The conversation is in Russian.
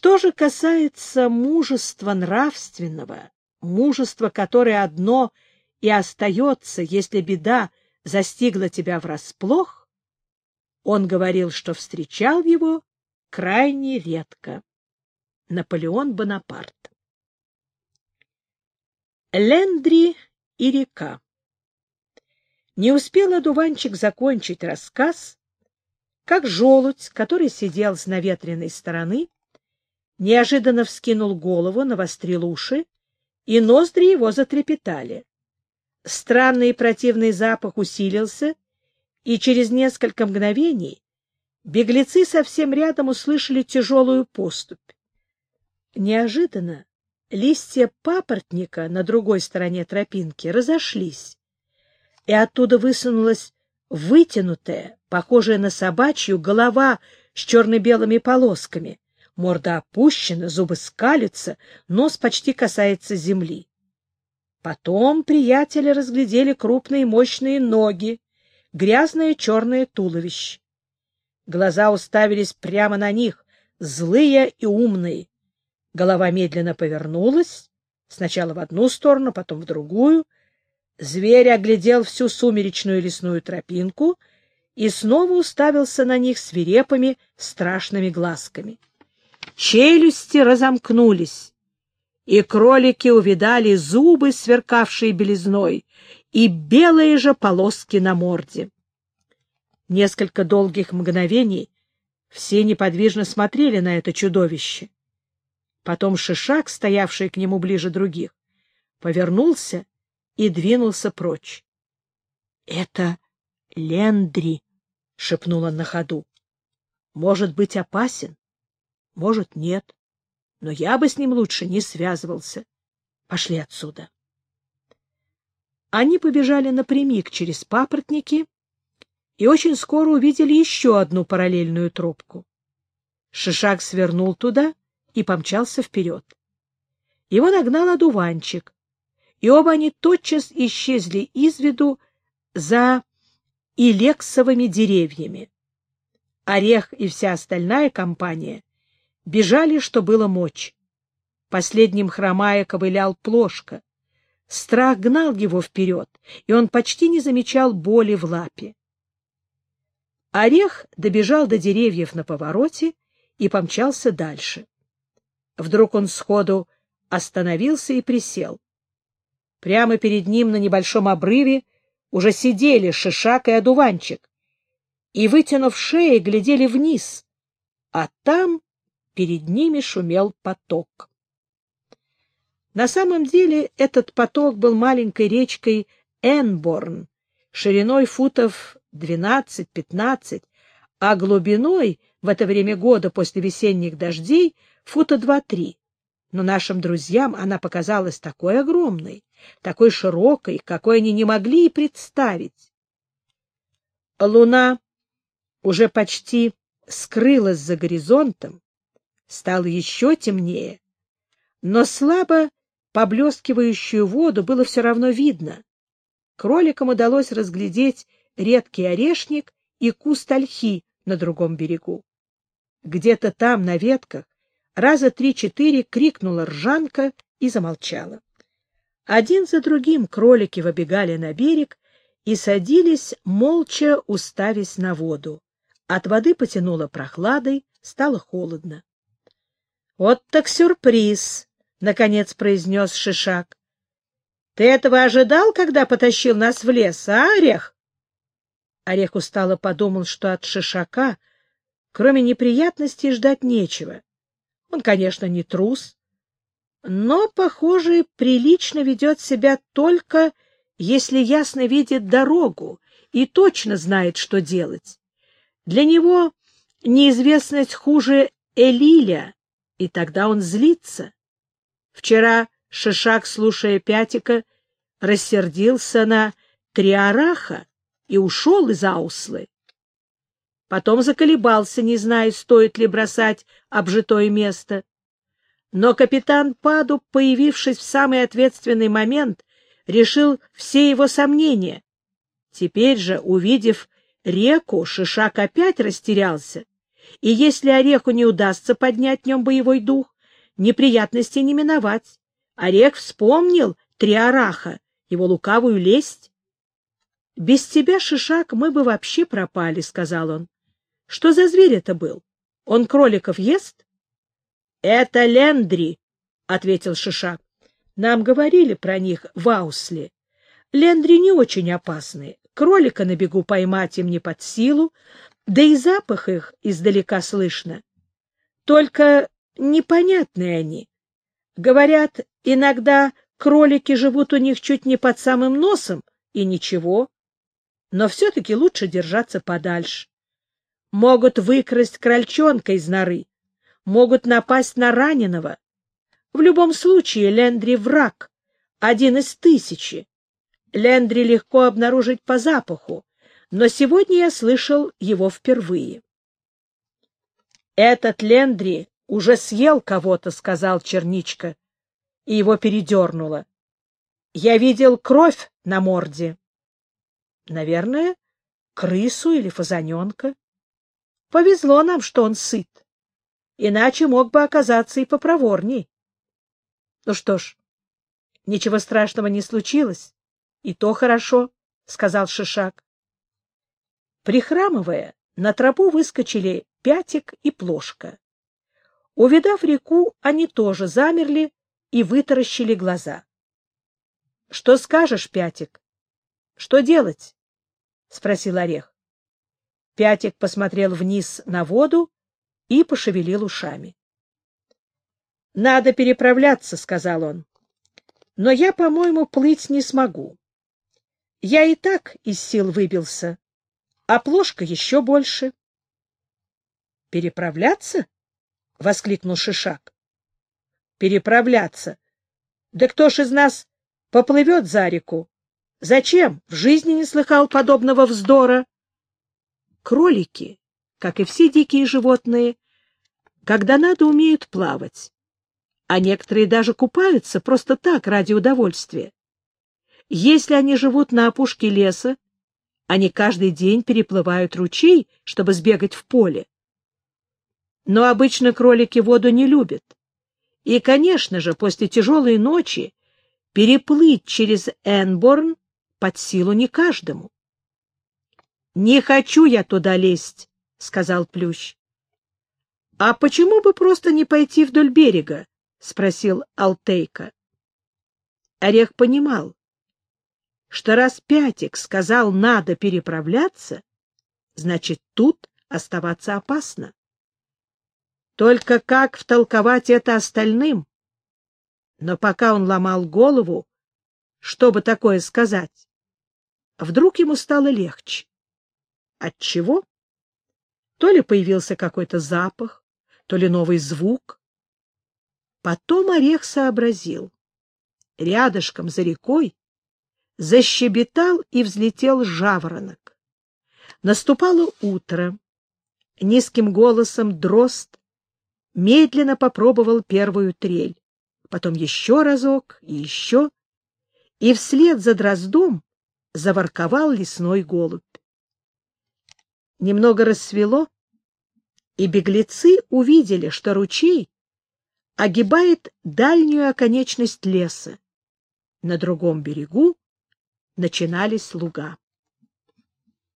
Что же касается мужества нравственного, мужества, которое одно и остается, если беда застигла тебя врасплох, он говорил, что встречал его крайне редко. Наполеон Бонапарт Лендри и река Не успел одуванчик закончить рассказ, как желудь, который сидел с наветренной стороны, неожиданно вскинул голову, навострил уши, и ноздри его затрепетали. Странный и противный запах усилился, и через несколько мгновений беглецы совсем рядом услышали тяжелую поступь. Неожиданно листья папоротника на другой стороне тропинки разошлись, и оттуда высунулась вытянутая, похожая на собачью, голова с черно-белыми полосками. Морда опущена, зубы скалятся, нос почти касается земли. Потом приятели разглядели крупные мощные ноги, грязное черное туловище. Глаза уставились прямо на них, злые и умные. Голова медленно повернулась, сначала в одну сторону, потом в другую. Зверь оглядел всю сумеречную лесную тропинку и снова уставился на них свирепыми страшными глазками. Челюсти разомкнулись, и кролики увидали зубы, сверкавшие белизной, и белые же полоски на морде. Несколько долгих мгновений все неподвижно смотрели на это чудовище. Потом Шишак, стоявший к нему ближе других, повернулся и двинулся прочь. — Это Лендри, — шепнул он на ходу. — Может быть опасен, может нет, но я бы с ним лучше не связывался. Пошли отсюда. Они побежали напрямик через папоротники и очень скоро увидели еще одну параллельную тропку. Шишак свернул туда и помчался вперед. Его нагнал одуванчик, и оба они тотчас исчезли из виду за илексовыми деревьями. Орех и вся остальная компания бежали, что было мочь. Последним хромая ковылял плошка. Страх гнал его вперед, и он почти не замечал боли в лапе. Орех добежал до деревьев на повороте и помчался дальше. Вдруг он сходу остановился и присел. Прямо перед ним на небольшом обрыве уже сидели шишак и одуванчик, и, вытянув шеи, глядели вниз, а там перед ними шумел поток. На самом деле этот поток был маленькой речкой Энборн, шириной футов 12-15, а глубиной в это время года после весенних дождей фута два-три. Но нашим друзьям она показалась такой огромной, такой широкой, какой они не могли и представить. Луна уже почти скрылась за горизонтом, стало еще темнее, но слабо поблескивающую воду было все равно видно. Кроликам удалось разглядеть редкий орешник и куст ольхи на другом берегу. Где-то там, на ветках, раза три-четыре крикнула ржанка и замолчала. Один за другим кролики выбегали на берег и садились, молча уставясь на воду. От воды потянуло прохладой, стало холодно. — Вот так сюрприз! — наконец произнес Шишак. — Ты этого ожидал, когда потащил нас в лес, а, Орех? Орех устало подумал, что от Шишака, кроме неприятностей, ждать нечего. Он, конечно, не трус, но, похоже, прилично ведет себя только, если ясно видит дорогу и точно знает, что делать. Для него неизвестность хуже Элиля, и тогда он злится. Вчера Шишак, слушая Пятика, рассердился на Триараха и ушел из Ауслы. Потом заколебался, не зная, стоит ли бросать обжитое место. Но капитан Паду, появившись в самый ответственный момент, решил все его сомнения. Теперь же, увидев реку, Шишак опять растерялся и если Ореху не удастся поднять в нем боевой дух, неприятностей не миновать. Орех вспомнил три араха, его лукавую лесть. — Без тебя, Шишак, мы бы вообще пропали, — сказал он. — Что за зверь это был? Он кроликов ест? — Это лендри, — ответил Шишак. — Нам говорили про них в Аусле. Лендри не очень опасные. Кролика на бегу поймать им не под силу, да и запах их издалека слышно. Только непонятные они. Говорят, иногда кролики живут у них чуть не под самым носом, и ничего. Но все-таки лучше держаться подальше. Могут выкрасть крольчонка из норы, могут напасть на раненого. В любом случае Лендри враг, один из тысячи. Лендри легко обнаружить по запаху, но сегодня я слышал его впервые. «Этот Лендри уже съел кого-то», — сказал Черничка, и его передернуло. «Я видел кровь на морде». «Наверное, крысу или фазаненка. Повезло нам, что он сыт, иначе мог бы оказаться и попроворней». «Ну что ж, ничего страшного не случилось, и то хорошо», — сказал Шишак. Прихрамывая, на тропу выскочили Пятик и Плошка. Увидав реку, они тоже замерли и вытаращили глаза. — Что скажешь, Пятик? Что делать? — спросил Орех. Пятик посмотрел вниз на воду и пошевелил ушами. — Надо переправляться, — сказал он. — Но я, по-моему, плыть не смогу. Я и так из сил выбился а плошка еще больше. — Переправляться? — воскликнул Шишак. — Переправляться? Да кто ж из нас поплывет за реку? Зачем? В жизни не слыхал подобного вздора. Кролики, как и все дикие животные, когда надо, умеют плавать. А некоторые даже купаются просто так, ради удовольствия. Если они живут на опушке леса, они каждый день переплывают ручей, чтобы сбегать в поле. Но обычно кролики воду не любят. И, конечно же, после тяжелой ночи переплыть через Энборн под силу не каждому. — Не хочу я туда лезть, — сказал Плющ. — А почему бы просто не пойти вдоль берега? — спросил Алтейка. Орех понимал, что раз Пятик сказал «надо переправляться», значит, тут оставаться опасно. Только как втолковать это остальным? Но пока он ломал голову, чтобы такое сказать, вдруг ему стало легче. Отчего? То ли появился какой-то запах, то ли новый звук. Потом Орех сообразил. Рядышком за рекой защебетал и взлетел жаворонок. Наступало утро. Низким голосом дрозд медленно попробовал первую трель, потом еще разок и еще, и вслед за дроздом заворковал лесной голубь. Немного рассвело, и беглецы увидели, что ручей огибает дальнюю оконечность леса. На другом берегу начинались луга.